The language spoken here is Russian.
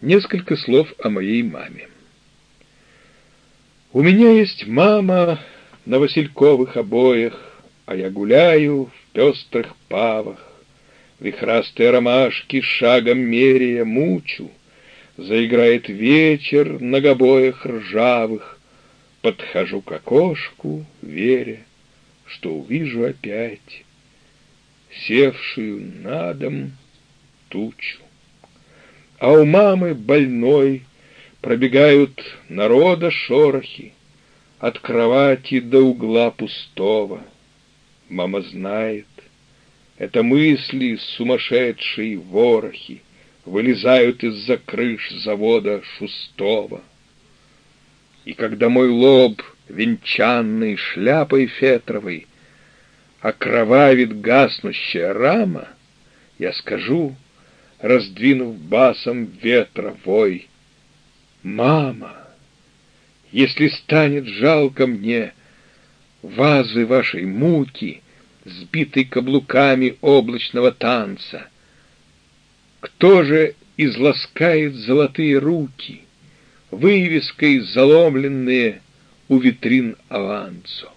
Несколько слов о моей маме. У меня есть мама на васильковых обоях, А я гуляю в пестрых павах, Вихрастые ромашки шагом меряя мучу, Заиграет вечер на гобоях ржавых, Подхожу к окошку, веря, Что увижу опять Севшую на дом тучу а у мамы больной Пробегают народа шорохи От кровати до угла пустого. Мама знает, это мысли сумасшедшие ворохи Вылезают из-за крыш завода шустого. И когда мой лоб, венчанный шляпой фетровой, Окровавит гаснущая рама, Я скажу — раздвинув басом ветра вой. Мама, если станет жалко мне вазы вашей муки, сбитой каблуками облачного танца, кто же изласкает золотые руки, вывеской заломленные у витрин авансу?